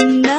Thank you.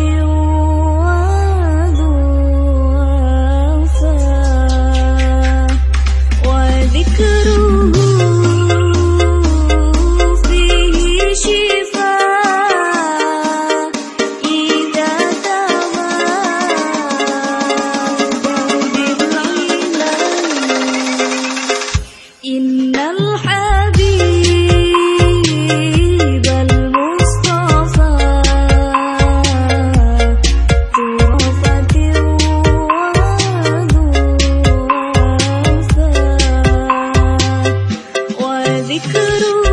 you Guru